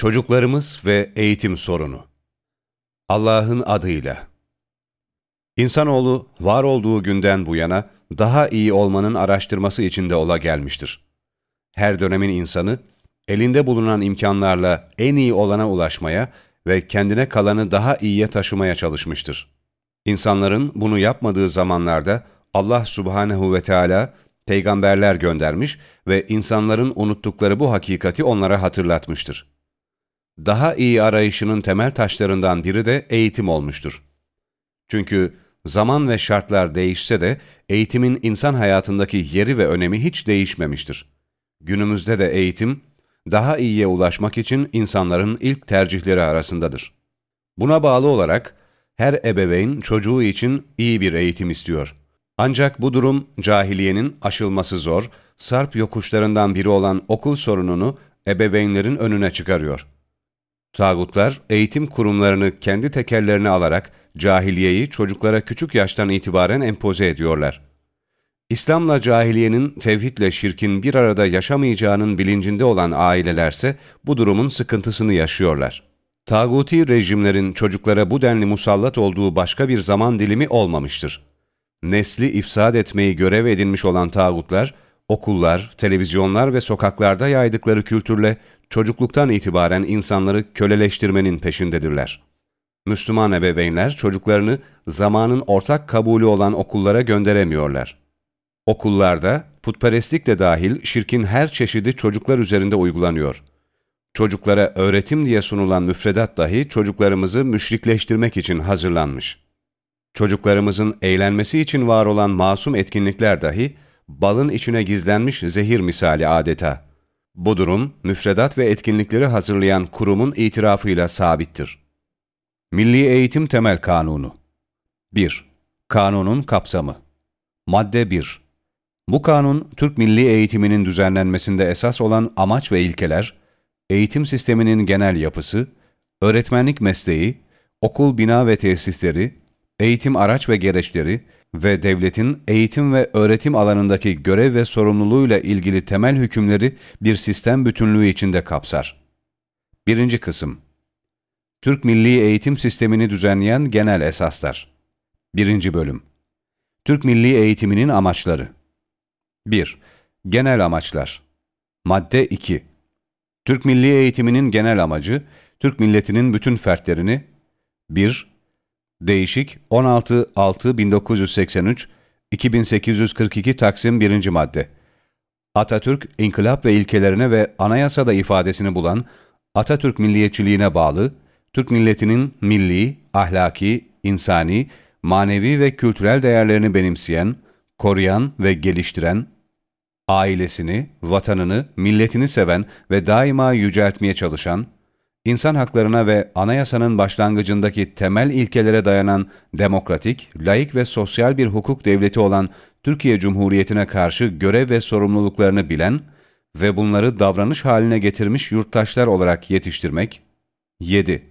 Çocuklarımız ve eğitim sorunu Allah'ın adıyla İnsanoğlu var olduğu günden bu yana daha iyi olmanın araştırması içinde ola gelmiştir. Her dönemin insanı elinde bulunan imkanlarla en iyi olana ulaşmaya ve kendine kalanı daha iyiye taşımaya çalışmıştır. İnsanların bunu yapmadığı zamanlarda Allah subhanehu ve Teala peygamberler göndermiş ve insanların unuttukları bu hakikati onlara hatırlatmıştır. Daha iyi arayışının temel taşlarından biri de eğitim olmuştur. Çünkü zaman ve şartlar değişse de eğitimin insan hayatındaki yeri ve önemi hiç değişmemiştir. Günümüzde de eğitim, daha iyiye ulaşmak için insanların ilk tercihleri arasındadır. Buna bağlı olarak her ebeveyn çocuğu için iyi bir eğitim istiyor. Ancak bu durum cahiliyenin aşılması zor, sarp yokuşlarından biri olan okul sorununu ebeveynlerin önüne çıkarıyor. Tağutlar eğitim kurumlarını kendi tekerlerine alarak cahiliyeyi çocuklara küçük yaştan itibaren empoze ediyorlar. İslam'la cahiliyenin tevhidle şirkin bir arada yaşamayacağının bilincinde olan ailelerse bu durumun sıkıntısını yaşıyorlar. Tağuti rejimlerin çocuklara bu denli musallat olduğu başka bir zaman dilimi olmamıştır. Nesli ifsad etmeyi görev edinmiş olan tağutlar, okullar, televizyonlar ve sokaklarda yaydıkları kültürle çocukluktan itibaren insanları köleleştirmenin peşindedirler. Müslüman ebeveynler çocuklarını zamanın ortak kabulü olan okullara gönderemiyorlar. Okullarda putperestlik de dahil şirkin her çeşidi çocuklar üzerinde uygulanıyor. Çocuklara öğretim diye sunulan müfredat dahi çocuklarımızı müşrikleştirmek için hazırlanmış. Çocuklarımızın eğlenmesi için var olan masum etkinlikler dahi balın içine gizlenmiş zehir misali adeta. Bu durum müfredat ve etkinlikleri hazırlayan kurumun itirafıyla sabittir. Milli Eğitim Temel Kanunu 1. Kanunun kapsamı Madde 1. Bu kanun, Türk milli eğitiminin düzenlenmesinde esas olan amaç ve ilkeler, eğitim sisteminin genel yapısı, öğretmenlik mesleği, okul bina ve tesisleri, eğitim araç ve gereçleri ve devletin eğitim ve öğretim alanındaki görev ve sorumluluğuyla ilgili temel hükümleri bir sistem bütünlüğü içinde kapsar. 1. Kısım Türk Milli Eğitim Sistemini düzenleyen genel esaslar 1. Bölüm Türk Milli Eğitiminin amaçları 1. Genel amaçlar Madde 2 Türk Milli Eğitiminin genel amacı, Türk milletinin bütün fertlerini 1. Değişik 16-6-1983 2842 Taksim 1. Madde Atatürk, inkılap ve ilkelerine ve anayasada ifadesini bulan Atatürk milliyetçiliğine bağlı, Türk milletinin milli, ahlaki, insani, manevi ve kültürel değerlerini benimseyen, koruyan ve geliştiren, ailesini, vatanını, milletini seven ve daima yüceltmeye çalışan, insan haklarına ve anayasanın başlangıcındaki temel ilkelere dayanan demokratik, laik ve sosyal bir hukuk devleti olan Türkiye Cumhuriyeti'ne karşı görev ve sorumluluklarını bilen ve bunları davranış haline getirmiş yurttaşlar olarak yetiştirmek. 7.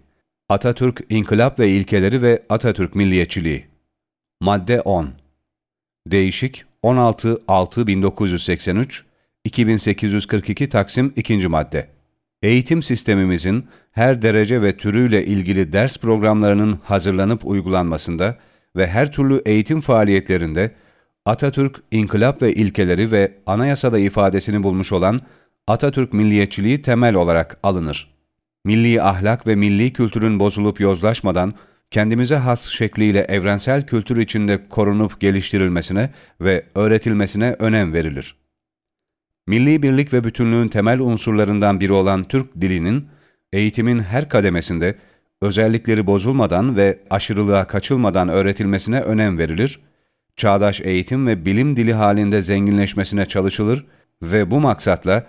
Atatürk İnkılap ve ilkeleri ve Atatürk Milliyetçiliği Madde 10 Değişik 16-6-1983 2842 Taksim 2. Madde Eğitim sistemimizin her derece ve türüyle ilgili ders programlarının hazırlanıp uygulanmasında ve her türlü eğitim faaliyetlerinde Atatürk inkılap ve ilkeleri ve anayasada ifadesini bulmuş olan Atatürk milliyetçiliği temel olarak alınır. Milli ahlak ve milli kültürün bozulup yozlaşmadan kendimize has şekliyle evrensel kültür içinde korunup geliştirilmesine ve öğretilmesine önem verilir. Milli birlik ve bütünlüğün temel unsurlarından biri olan Türk dilinin, eğitimin her kademesinde özellikleri bozulmadan ve aşırılığa kaçılmadan öğretilmesine önem verilir, çağdaş eğitim ve bilim dili halinde zenginleşmesine çalışılır ve bu maksatla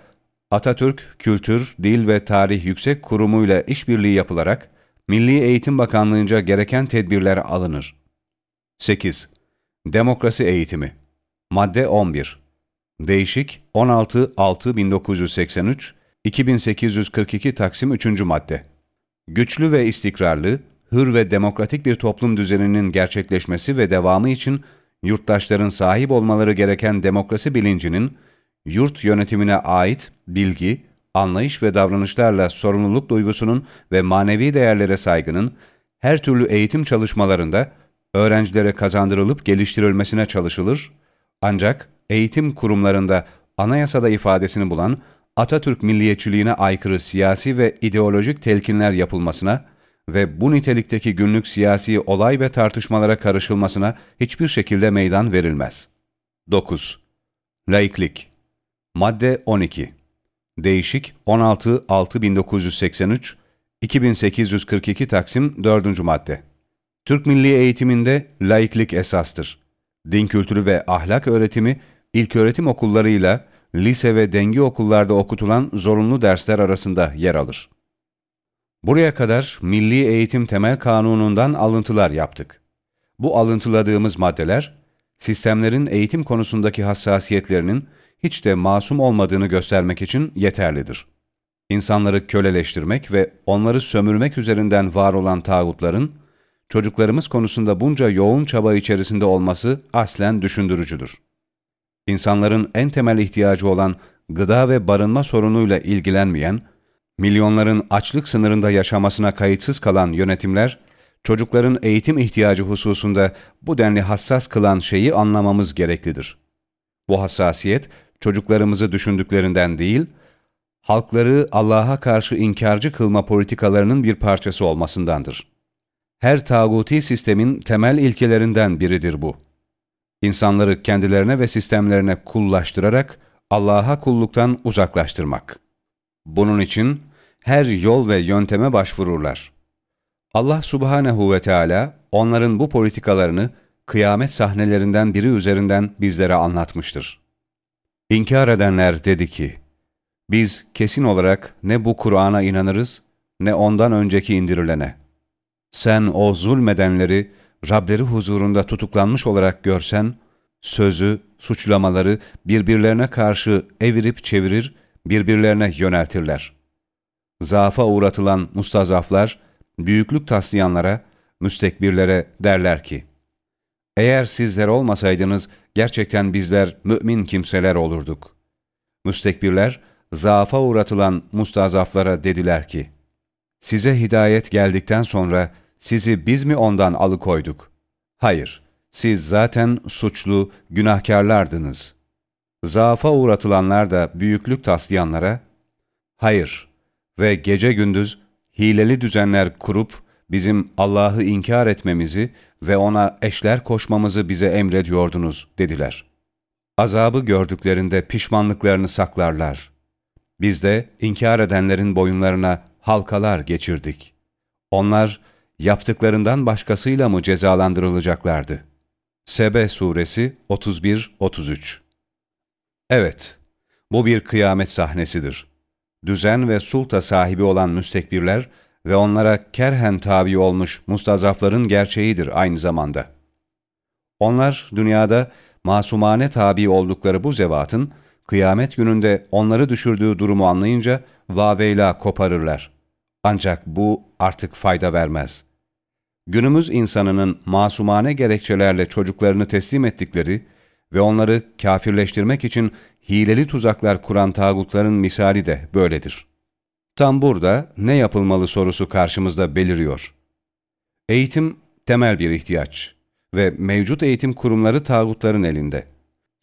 Atatürk Kültür, Dil ve Tarih Yüksek Kurumu ile işbirliği yapılarak Milli Eğitim Bakanlığı'nca gereken tedbirler alınır. 8. Demokrasi Eğitimi Madde 11 Değişik 16-6-1983 2842 Taksim 3. Madde Güçlü ve istikrarlı, hür ve demokratik bir toplum düzeninin gerçekleşmesi ve devamı için yurttaşların sahip olmaları gereken demokrasi bilincinin, yurt yönetimine ait bilgi, anlayış ve davranışlarla sorumluluk duygusunun ve manevi değerlere saygının her türlü eğitim çalışmalarında öğrencilere kazandırılıp geliştirilmesine çalışılır, ancak eğitim kurumlarında anayasada ifadesini bulan Atatürk milliyetçiliğine aykırı siyasi ve ideolojik telkinler yapılmasına ve bu nitelikteki günlük siyasi olay ve tartışmalara karışılmasına hiçbir şekilde meydan verilmez. 9. Laiklik Madde 12 Değişik 16-6-1983 2842 Taksim 4. Madde Türk milli eğitiminde laiklik esastır. Din kültürü ve ahlak öğretimi ilköğretim okullarıyla lise ve dengi okullarda okutulan zorunlu dersler arasında yer alır. Buraya kadar Milli Eğitim Temel Kanunu'ndan alıntılar yaptık. Bu alıntıladığımız maddeler, sistemlerin eğitim konusundaki hassasiyetlerinin hiç de masum olmadığını göstermek için yeterlidir. İnsanları köleleştirmek ve onları sömürmek üzerinden var olan tağutların, çocuklarımız konusunda bunca yoğun çaba içerisinde olması aslen düşündürücüdür. İnsanların en temel ihtiyacı olan gıda ve barınma sorunuyla ilgilenmeyen, milyonların açlık sınırında yaşamasına kayıtsız kalan yönetimler, çocukların eğitim ihtiyacı hususunda bu denli hassas kılan şeyi anlamamız gereklidir. Bu hassasiyet, çocuklarımızı düşündüklerinden değil, halkları Allah'a karşı inkarcı kılma politikalarının bir parçası olmasındandır. Her tağuti sistemin temel ilkelerinden biridir bu. İnsanları kendilerine ve sistemlerine kullaştırarak Allah'a kulluktan uzaklaştırmak. Bunun için her yol ve yönteme başvururlar. Allah subhanehu ve Teala onların bu politikalarını kıyamet sahnelerinden biri üzerinden bizlere anlatmıştır. İnkar edenler dedi ki, biz kesin olarak ne bu Kur'an'a inanırız ne ondan önceki indirilene. Sen o zulmedenleri Rableri huzurunda tutuklanmış olarak görsen, sözü, suçlamaları birbirlerine karşı evirip çevirir, birbirlerine yöneltirler. Zaafa uğratılan mustazaflar, büyüklük taslayanlara, müstekbirlere derler ki, eğer sizler olmasaydınız gerçekten bizler mümin kimseler olurduk. Müstekbirler, zaafa uğratılan mustazaflara dediler ki, size hidayet geldikten sonra sizi biz mi ondan alıkoyduk? Hayır, siz zaten suçlu, günahkarlardınız. Zaafa uğratılanlar da büyüklük taslayanlara, hayır ve gece gündüz hileli düzenler kurup bizim Allah'ı inkar etmemizi ve ona eşler koşmamızı bize emrediyordunuz dediler. Azabı gördüklerinde pişmanlıklarını saklarlar. Biz de inkar edenlerin boyunlarına halkalar geçirdik. Onlar yaptıklarından başkasıyla mı cezalandırılacaklardı? Sebe Suresi 31-33 Evet, bu bir kıyamet sahnesidir. Düzen ve sulta sahibi olan müstekbirler ve onlara kerhen tabi olmuş mustazafların gerçeğidir aynı zamanda. Onlar dünyada masumane tabi oldukları bu zevatın, kıyamet gününde onları düşürdüğü durumu anlayınca vaveyla koparırlar. Ancak bu artık fayda vermez.'' Günümüz insanının masumane gerekçelerle çocuklarını teslim ettikleri ve onları kafirleştirmek için hileli tuzaklar kuran tağutların misali de böyledir. Tam burada ne yapılmalı sorusu karşımızda beliriyor. Eğitim temel bir ihtiyaç ve mevcut eğitim kurumları tağutların elinde.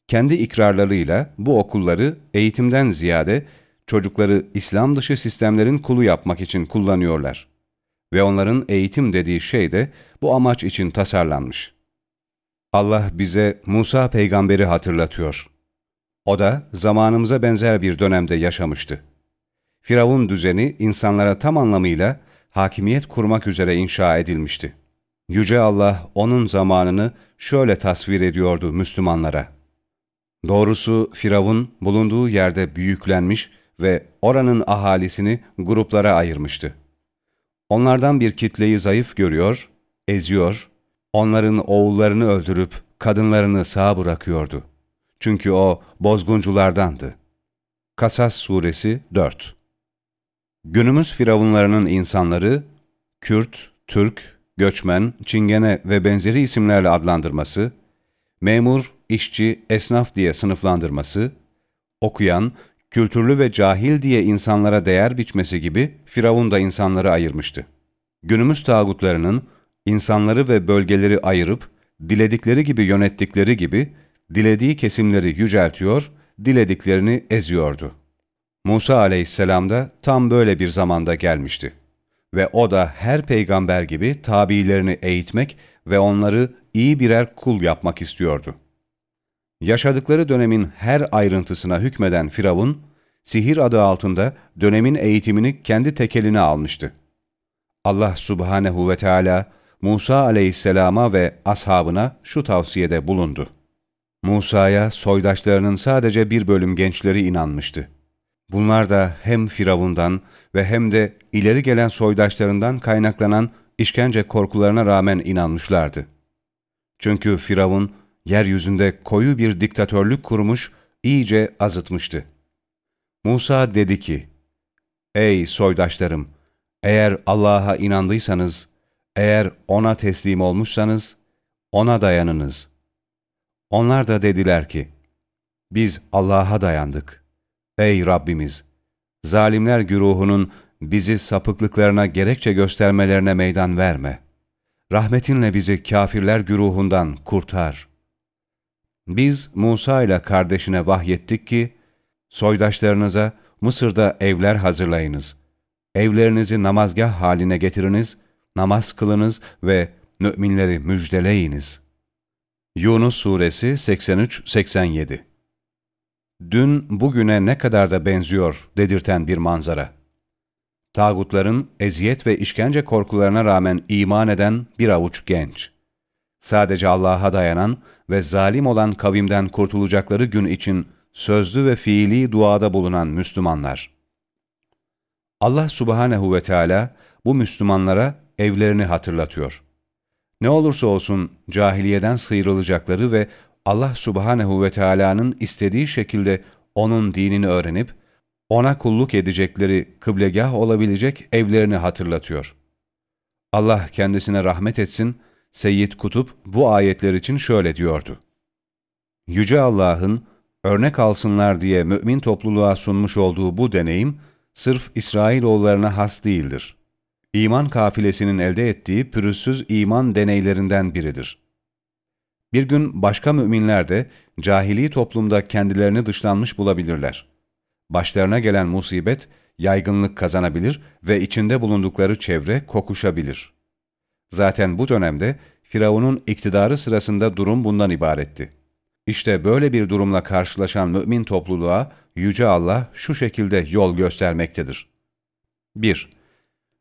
Kendi ikrarlarıyla bu okulları eğitimden ziyade çocukları İslam dışı sistemlerin kulu yapmak için kullanıyorlar ve onların eğitim dediği şey de bu amaç için tasarlanmış. Allah bize Musa peygamberi hatırlatıyor. O da zamanımıza benzer bir dönemde yaşamıştı. Firavun düzeni insanlara tam anlamıyla hakimiyet kurmak üzere inşa edilmişti. Yüce Allah onun zamanını şöyle tasvir ediyordu Müslümanlara. Doğrusu Firavun bulunduğu yerde büyüklenmiş ve oranın ahalisini gruplara ayırmıştı. Onlardan bir kitleyi zayıf görüyor, eziyor, onların oğullarını öldürüp kadınlarını sağ bırakıyordu. Çünkü o bozgunculardandı. Kasas Suresi 4 Günümüz firavunlarının insanları, Kürt, Türk, göçmen, çingene ve benzeri isimlerle adlandırması, memur, işçi, esnaf diye sınıflandırması, okuyan, kültürlü ve cahil diye insanlara değer biçmesi gibi Firavun da insanları ayırmıştı. Günümüz tağutlarının insanları ve bölgeleri ayırıp, diledikleri gibi yönettikleri gibi, dilediği kesimleri yüceltiyor, dilediklerini eziyordu. Musa aleyhisselam da tam böyle bir zamanda gelmişti. Ve o da her peygamber gibi tabiilerini eğitmek ve onları iyi birer kul yapmak istiyordu. Yaşadıkları dönemin her ayrıntısına hükmeden Firavun, sihir adı altında dönemin eğitimini kendi tekeline almıştı. Allah subhanehu ve Teala Musa aleyhisselama ve ashabına şu tavsiyede bulundu. Musa'ya soydaşlarının sadece bir bölüm gençleri inanmıştı. Bunlar da hem Firavundan ve hem de ileri gelen soydaşlarından kaynaklanan işkence korkularına rağmen inanmışlardı. Çünkü Firavun yeryüzünde koyu bir diktatörlük kurmuş, iyice azıtmıştı. Musa dedi ki, Ey soydaşlarım! Eğer Allah'a inandıysanız, eğer O'na teslim olmuşsanız, O'na dayanınız. Onlar da dediler ki, Biz Allah'a dayandık. Ey Rabbimiz! Zalimler güruhunun bizi sapıklıklarına gerekçe göstermelerine meydan verme. Rahmetinle bizi kafirler güruhundan kurtar. Biz Musa ile kardeşine vahyettik ki, soydaşlarınıza Mısır'da evler hazırlayınız. Evlerinizi namazgah haline getiriniz, namaz kılınız ve müminleri müjdeleyiniz. Yunus Suresi 83-87 Dün bugüne ne kadar da benziyor dedirten bir manzara. Tağutların eziyet ve işkence korkularına rağmen iman eden bir avuç genç. Sadece Allah'a dayanan ve zalim olan kavimden kurtulacakları gün için sözlü ve fiili duada bulunan Müslümanlar. Allah subhanehu ve Teala bu Müslümanlara evlerini hatırlatıyor. Ne olursa olsun cahiliyeden sıyrılacakları ve Allah subhanehu ve Teala'nın istediği şekilde onun dinini öğrenip, ona kulluk edecekleri kıblegah olabilecek evlerini hatırlatıyor. Allah kendisine rahmet etsin, Seyyid Kutup bu ayetler için şöyle diyordu. Yüce Allah'ın örnek alsınlar diye mümin topluluğa sunmuş olduğu bu deneyim, sırf İsrailoğullarına has değildir. İman kafilesinin elde ettiği pürüzsüz iman deneylerinden biridir. Bir gün başka müminler de cahili toplumda kendilerini dışlanmış bulabilirler. Başlarına gelen musibet yaygınlık kazanabilir ve içinde bulundukları çevre kokuşabilir. Zaten bu dönemde Firavun'un iktidarı sırasında durum bundan ibaretti. İşte böyle bir durumla karşılaşan mümin topluluğa Yüce Allah şu şekilde yol göstermektedir. 1.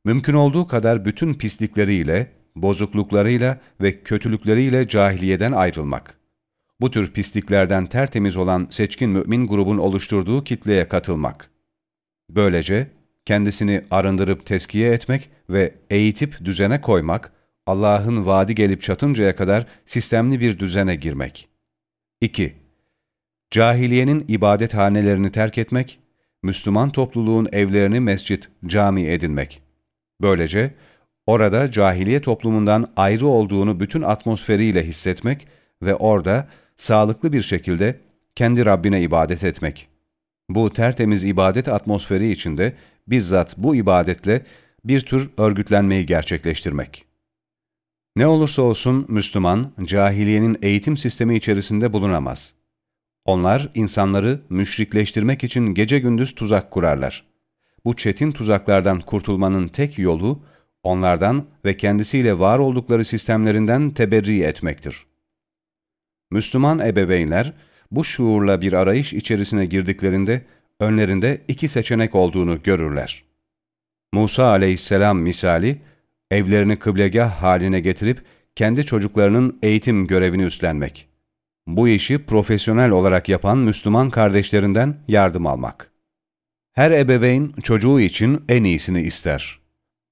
Mümkün olduğu kadar bütün pislikleriyle, bozukluklarıyla ve kötülükleriyle cahiliyeden ayrılmak. Bu tür pisliklerden tertemiz olan seçkin mümin grubun oluşturduğu kitleye katılmak. Böylece kendisini arındırıp teskiye etmek ve eğitip düzene koymak, Allah'ın vaadi gelip çatıncaya kadar sistemli bir düzene girmek. 2. Cahiliyenin ibadethanelerini terk etmek, Müslüman topluluğun evlerini mescit, cami edinmek. Böylece orada cahiliye toplumundan ayrı olduğunu bütün atmosferiyle hissetmek ve orada sağlıklı bir şekilde kendi Rabbine ibadet etmek. Bu tertemiz ibadet atmosferi içinde bizzat bu ibadetle bir tür örgütlenmeyi gerçekleştirmek. Ne olursa olsun Müslüman, cahiliyenin eğitim sistemi içerisinde bulunamaz. Onlar insanları müşrikleştirmek için gece gündüz tuzak kurarlar. Bu çetin tuzaklardan kurtulmanın tek yolu, onlardan ve kendisiyle var oldukları sistemlerinden teberri etmektir. Müslüman ebeveynler, bu şuurla bir arayış içerisine girdiklerinde, önlerinde iki seçenek olduğunu görürler. Musa aleyhisselam misali, evlerini kıblegah haline getirip kendi çocuklarının eğitim görevini üstlenmek. Bu işi profesyonel olarak yapan Müslüman kardeşlerinden yardım almak. Her ebeveyn çocuğu için en iyisini ister.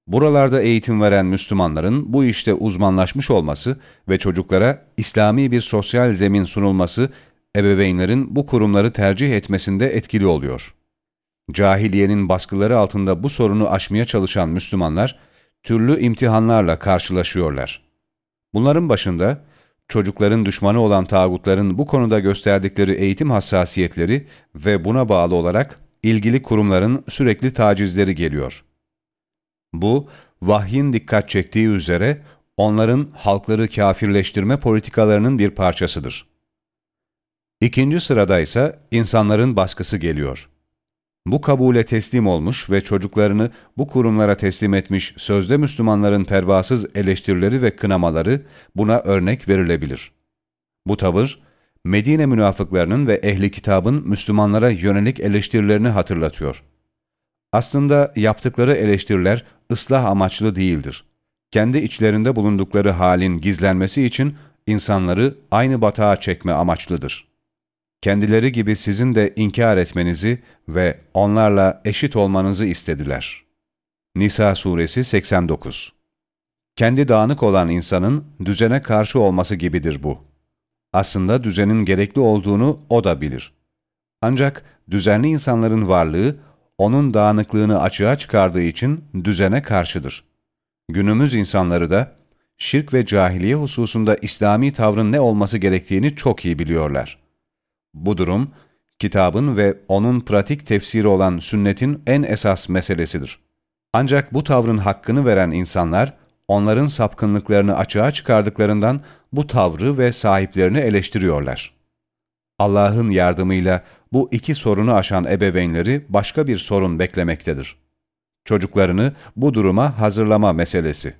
Buralarda eğitim veren Müslümanların bu işte uzmanlaşmış olması ve çocuklara İslami bir sosyal zemin sunulması ebeveynlerin bu kurumları tercih etmesinde etkili oluyor. Cahiliyenin baskıları altında bu sorunu aşmaya çalışan Müslümanlar, türlü imtihanlarla karşılaşıyorlar. Bunların başında, çocukların düşmanı olan tağutların bu konuda gösterdikleri eğitim hassasiyetleri ve buna bağlı olarak ilgili kurumların sürekli tacizleri geliyor. Bu, vahyin dikkat çektiği üzere onların halkları kafirleştirme politikalarının bir parçasıdır. İkinci sırada ise insanların baskısı geliyor. Bu kabule teslim olmuş ve çocuklarını bu kurumlara teslim etmiş sözde Müslümanların pervasız eleştirileri ve kınamaları buna örnek verilebilir. Bu tavır, Medine münafıklarının ve ehli kitabın Müslümanlara yönelik eleştirilerini hatırlatıyor. Aslında yaptıkları eleştiriler ıslah amaçlı değildir. Kendi içlerinde bulundukları halin gizlenmesi için insanları aynı batağa çekme amaçlıdır. Kendileri gibi sizin de inkar etmenizi ve onlarla eşit olmanızı istediler. Nisa suresi 89 Kendi dağınık olan insanın düzene karşı olması gibidir bu. Aslında düzenin gerekli olduğunu o da bilir. Ancak düzenli insanların varlığı, onun dağınıklığını açığa çıkardığı için düzene karşıdır. Günümüz insanları da, şirk ve cahiliye hususunda İslami tavrın ne olması gerektiğini çok iyi biliyorlar. Bu durum, kitabın ve onun pratik tefsiri olan sünnetin en esas meselesidir. Ancak bu tavrın hakkını veren insanlar, onların sapkınlıklarını açığa çıkardıklarından bu tavrı ve sahiplerini eleştiriyorlar. Allah'ın yardımıyla bu iki sorunu aşan ebeveynleri başka bir sorun beklemektedir. Çocuklarını bu duruma hazırlama meselesi.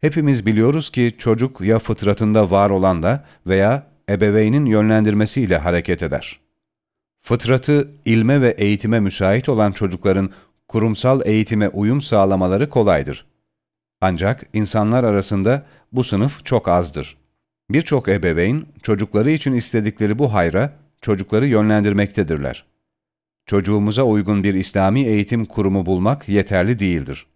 Hepimiz biliyoruz ki çocuk ya fıtratında var olan da veya ebeveynin yönlendirmesiyle hareket eder. Fıtratı, ilme ve eğitime müsait olan çocukların kurumsal eğitime uyum sağlamaları kolaydır. Ancak insanlar arasında bu sınıf çok azdır. Birçok ebeveyn çocukları için istedikleri bu hayra çocukları yönlendirmektedirler. Çocuğumuza uygun bir İslami eğitim kurumu bulmak yeterli değildir.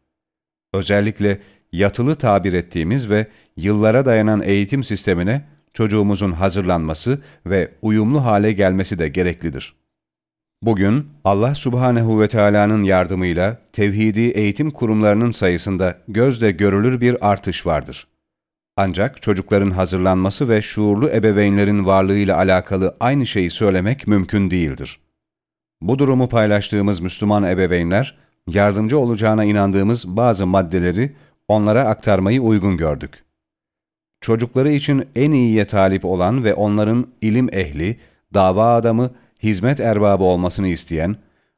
Özellikle yatılı tabir ettiğimiz ve yıllara dayanan eğitim sistemine çocuğumuzun hazırlanması ve uyumlu hale gelmesi de gereklidir. Bugün Allah Subhanehu ve Teala'nın yardımıyla tevhidi eğitim kurumlarının sayısında gözle görülür bir artış vardır. Ancak çocukların hazırlanması ve şuurlu ebeveynlerin varlığıyla alakalı aynı şeyi söylemek mümkün değildir. Bu durumu paylaştığımız Müslüman ebeveynler, yardımcı olacağına inandığımız bazı maddeleri onlara aktarmayı uygun gördük. Çocukları için en iyiye talip olan ve onların ilim ehli, dava adamı, hizmet erbabı olmasını isteyen,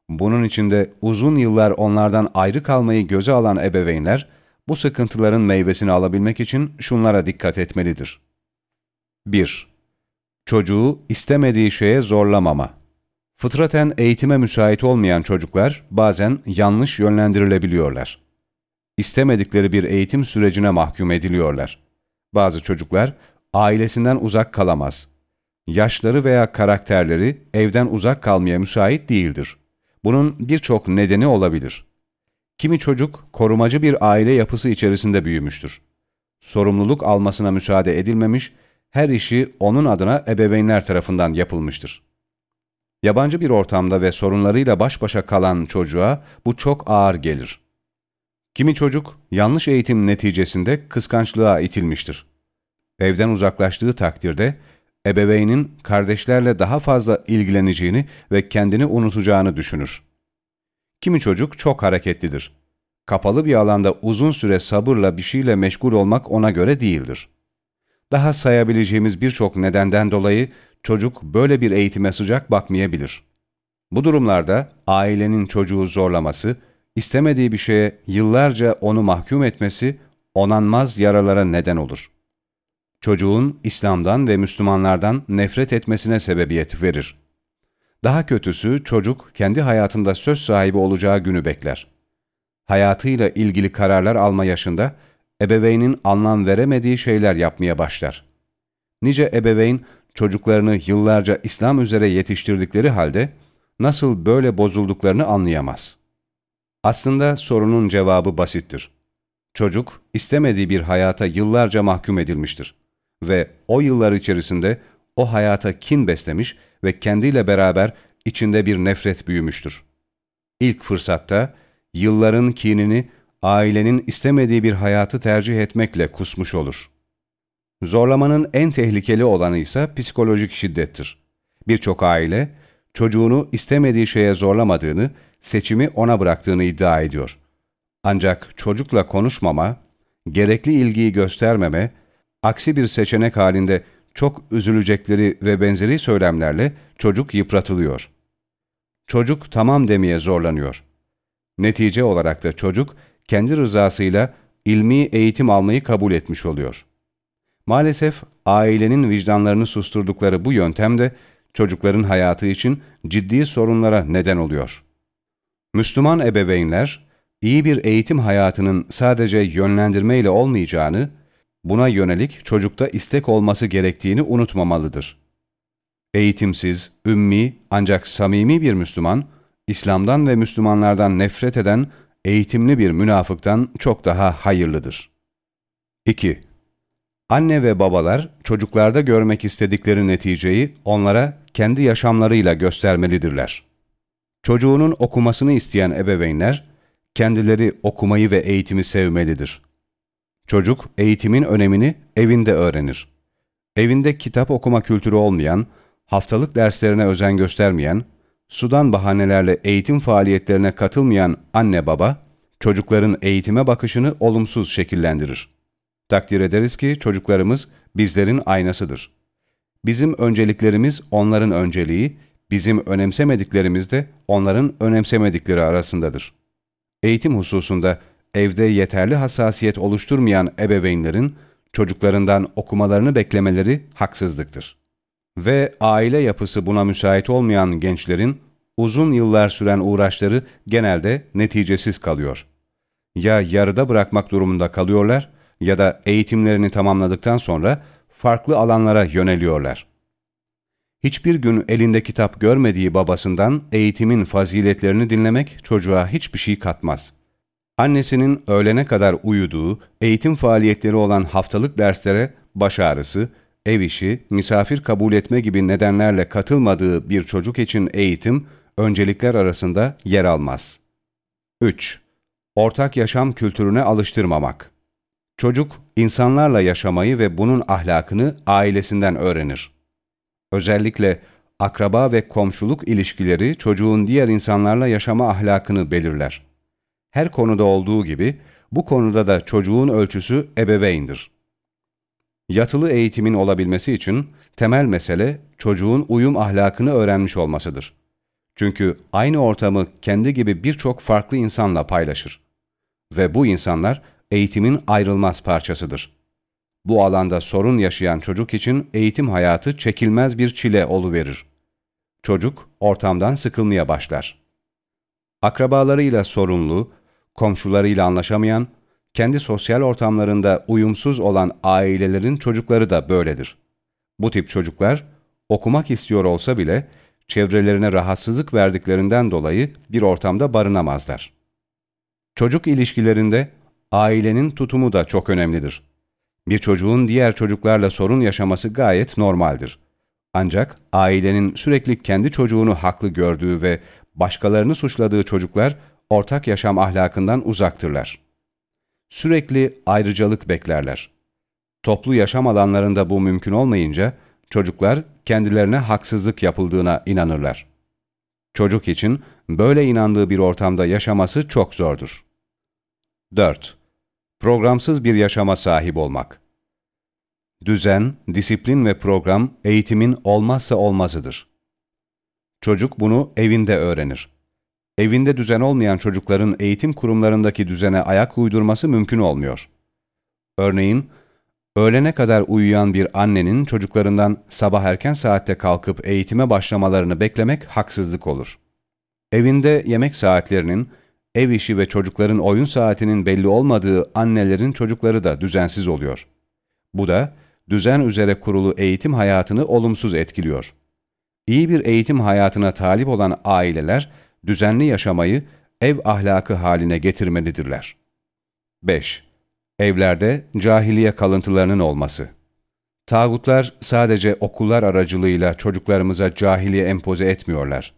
bunun içinde uzun yıllar onlardan ayrı kalmayı göze alan ebeveynler, bu sıkıntıların meyvesini alabilmek için şunlara dikkat etmelidir. 1. Çocuğu istemediği şeye zorlamama. Fıtraten eğitime müsait olmayan çocuklar bazen yanlış yönlendirilebiliyorlar. İstemedikleri bir eğitim sürecine mahkum ediliyorlar. Bazı çocuklar ailesinden uzak kalamaz. Yaşları veya karakterleri evden uzak kalmaya müsait değildir. Bunun birçok nedeni olabilir. Kimi çocuk korumacı bir aile yapısı içerisinde büyümüştür. Sorumluluk almasına müsaade edilmemiş, her işi onun adına ebeveynler tarafından yapılmıştır. Yabancı bir ortamda ve sorunlarıyla baş başa kalan çocuğa bu çok ağır gelir. Kimi çocuk yanlış eğitim neticesinde kıskançlığa itilmiştir. Evden uzaklaştığı takdirde ebeveynin kardeşlerle daha fazla ilgileneceğini ve kendini unutacağını düşünür. Kimi çocuk çok hareketlidir. Kapalı bir alanda uzun süre sabırla bir şeyle meşgul olmak ona göre değildir. Daha sayabileceğimiz birçok nedenden dolayı çocuk böyle bir eğitime sıcak bakmayabilir. Bu durumlarda ailenin çocuğu zorlaması, istemediği bir şeye yıllarca onu mahkum etmesi onanmaz yaralara neden olur. Çocuğun İslam'dan ve Müslümanlardan nefret etmesine sebebiyet verir. Daha kötüsü çocuk kendi hayatında söz sahibi olacağı günü bekler. Hayatıyla ilgili kararlar alma yaşında ebeveynin anlam veremediği şeyler yapmaya başlar. Nice ebeveyn çocuklarını yıllarca İslam üzere yetiştirdikleri halde nasıl böyle bozulduklarını anlayamaz. Aslında sorunun cevabı basittir. Çocuk istemediği bir hayata yıllarca mahkum edilmiştir ve o yıllar içerisinde o hayata kin beslemiş ve kendiyle beraber içinde bir nefret büyümüştür. İlk fırsatta yılların kinini ailenin istemediği bir hayatı tercih etmekle kusmuş olur. Zorlamanın en tehlikeli olanı ise psikolojik şiddettir. Birçok aile çocuğunu istemediği şeye zorlamadığını, seçimi ona bıraktığını iddia ediyor. Ancak çocukla konuşmama, gerekli ilgiyi göstermeme, aksi bir seçenek halinde çok üzülecekleri ve benzeri söylemlerle çocuk yıpratılıyor. Çocuk tamam demeye zorlanıyor. Netice olarak da çocuk kendi rızasıyla ilmi eğitim almayı kabul etmiş oluyor. Maalesef ailenin vicdanlarını susturdukları bu yöntem de çocukların hayatı için ciddi sorunlara neden oluyor. Müslüman ebeveynler, iyi bir eğitim hayatının sadece yönlendirmeyle olmayacağını, buna yönelik çocukta istek olması gerektiğini unutmamalıdır. Eğitimsiz, ümmi ancak samimi bir Müslüman, İslam'dan ve Müslümanlardan nefret eden eğitimli bir münafıktan çok daha hayırlıdır. 2. Anne ve babalar çocuklarda görmek istedikleri neticeyi onlara kendi yaşamlarıyla göstermelidirler. Çocuğunun okumasını isteyen ebeveynler, kendileri okumayı ve eğitimi sevmelidir. Çocuk eğitimin önemini evinde öğrenir. Evinde kitap okuma kültürü olmayan, haftalık derslerine özen göstermeyen, sudan bahanelerle eğitim faaliyetlerine katılmayan anne baba, çocukların eğitime bakışını olumsuz şekillendirir. Takdir ederiz ki çocuklarımız bizlerin aynasıdır. Bizim önceliklerimiz onların önceliği, bizim önemsemediklerimiz de onların önemsemedikleri arasındadır. Eğitim hususunda evde yeterli hassasiyet oluşturmayan ebeveynlerin çocuklarından okumalarını beklemeleri haksızlıktır. Ve aile yapısı buna müsait olmayan gençlerin uzun yıllar süren uğraşları genelde neticesiz kalıyor. Ya yarıda bırakmak durumunda kalıyorlar ya da eğitimlerini tamamladıktan sonra farklı alanlara yöneliyorlar. Hiçbir gün elinde kitap görmediği babasından eğitimin faziletlerini dinlemek çocuğa hiçbir şey katmaz. Annesinin öğlene kadar uyuduğu, eğitim faaliyetleri olan haftalık derslere baş ağrısı, ev işi, misafir kabul etme gibi nedenlerle katılmadığı bir çocuk için eğitim, öncelikler arasında yer almaz. 3. Ortak yaşam kültürüne alıştırmamak. Çocuk, insanlarla yaşamayı ve bunun ahlakını ailesinden öğrenir. Özellikle akraba ve komşuluk ilişkileri çocuğun diğer insanlarla yaşama ahlakını belirler. Her konuda olduğu gibi bu konuda da çocuğun ölçüsü ebeveyndir. Yatılı eğitimin olabilmesi için temel mesele çocuğun uyum ahlakını öğrenmiş olmasıdır. Çünkü aynı ortamı kendi gibi birçok farklı insanla paylaşır. Ve bu insanlar eğitimin ayrılmaz parçasıdır. Bu alanda sorun yaşayan çocuk için eğitim hayatı çekilmez bir çile oluverir. Çocuk ortamdan sıkılmaya başlar. Akrabalarıyla sorunlu, komşularıyla anlaşamayan, kendi sosyal ortamlarında uyumsuz olan ailelerin çocukları da böyledir. Bu tip çocuklar okumak istiyor olsa bile çevrelerine rahatsızlık verdiklerinden dolayı bir ortamda barınamazlar. Çocuk ilişkilerinde ailenin tutumu da çok önemlidir. Bir çocuğun diğer çocuklarla sorun yaşaması gayet normaldir. Ancak ailenin sürekli kendi çocuğunu haklı gördüğü ve başkalarını suçladığı çocuklar ortak yaşam ahlakından uzaktırlar. Sürekli ayrıcalık beklerler. Toplu yaşam alanlarında bu mümkün olmayınca çocuklar kendilerine haksızlık yapıldığına inanırlar. Çocuk için böyle inandığı bir ortamda yaşaması çok zordur. 4. Programsız bir yaşama sahip olmak. Düzen, disiplin ve program eğitimin olmazsa olmazıdır. Çocuk bunu evinde öğrenir. Evinde düzen olmayan çocukların eğitim kurumlarındaki düzene ayak uydurması mümkün olmuyor. Örneğin, öğlene kadar uyuyan bir annenin çocuklarından sabah erken saatte kalkıp eğitime başlamalarını beklemek haksızlık olur. Evinde yemek saatlerinin, ev işi ve çocukların oyun saatinin belli olmadığı annelerin çocukları da düzensiz oluyor. Bu da düzen üzere kurulu eğitim hayatını olumsuz etkiliyor. İyi bir eğitim hayatına talip olan aileler düzenli yaşamayı ev ahlakı haline getirmelidirler. 5. Evlerde cahiliye kalıntılarının olması. Tağutlar sadece okullar aracılığıyla çocuklarımıza cahiliye empoze etmiyorlar.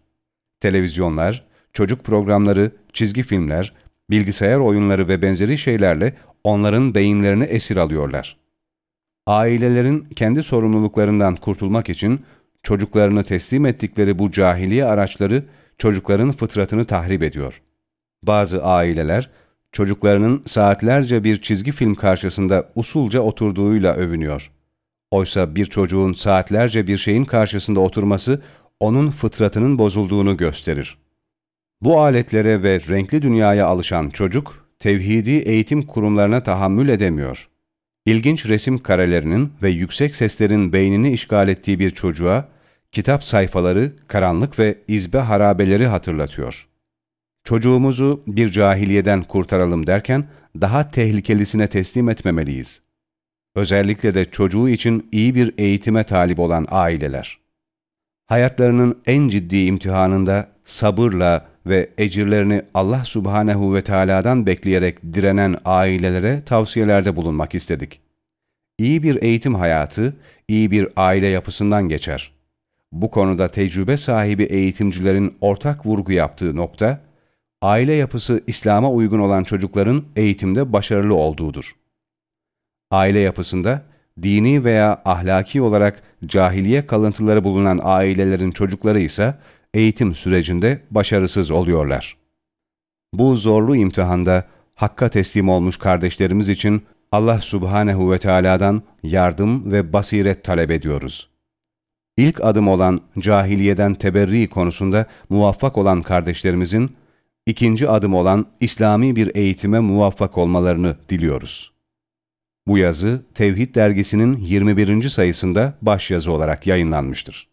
Televizyonlar, çocuk programları, çizgi filmler, bilgisayar oyunları ve benzeri şeylerle onların beyinlerini esir alıyorlar. Ailelerin kendi sorumluluklarından kurtulmak için çocuklarını teslim ettikleri bu cahiliye araçları çocukların fıtratını tahrip ediyor. Bazı aileler, çocuklarının saatlerce bir çizgi film karşısında usulca oturduğuyla övünüyor. Oysa bir çocuğun saatlerce bir şeyin karşısında oturması, onun fıtratının bozulduğunu gösterir. Bu aletlere ve renkli dünyaya alışan çocuk, tevhidi eğitim kurumlarına tahammül edemiyor. İlginç resim karelerinin ve yüksek seslerin beynini işgal ettiği bir çocuğa, kitap sayfaları, karanlık ve izbe harabeleri hatırlatıyor. Çocuğumuzu bir cahiliyeden kurtaralım derken, daha tehlikelisine teslim etmemeliyiz. Özellikle de çocuğu için iyi bir eğitime talip olan aileler. Hayatlarının en ciddi imtihanında sabırla ve ecirlerini Allah Subhanehu ve Teala'dan bekleyerek direnen ailelere tavsiyelerde bulunmak istedik. İyi bir eğitim hayatı, iyi bir aile yapısından geçer. Bu konuda tecrübe sahibi eğitimcilerin ortak vurgu yaptığı nokta, aile yapısı İslam'a uygun olan çocukların eğitimde başarılı olduğudur. Aile yapısında, dini veya ahlaki olarak cahiliye kalıntıları bulunan ailelerin çocukları ise eğitim sürecinde başarısız oluyorlar. Bu zorlu imtihanda Hakk'a teslim olmuş kardeşlerimiz için Allah Subhanehu ve Teala'dan yardım ve basiret talep ediyoruz. İlk adım olan cahiliyeden teberri konusunda muvaffak olan kardeşlerimizin, ikinci adım olan İslami bir eğitime muvaffak olmalarını diliyoruz. Bu yazı Tevhid dergisinin 21. sayısında başyazı olarak yayınlanmıştır.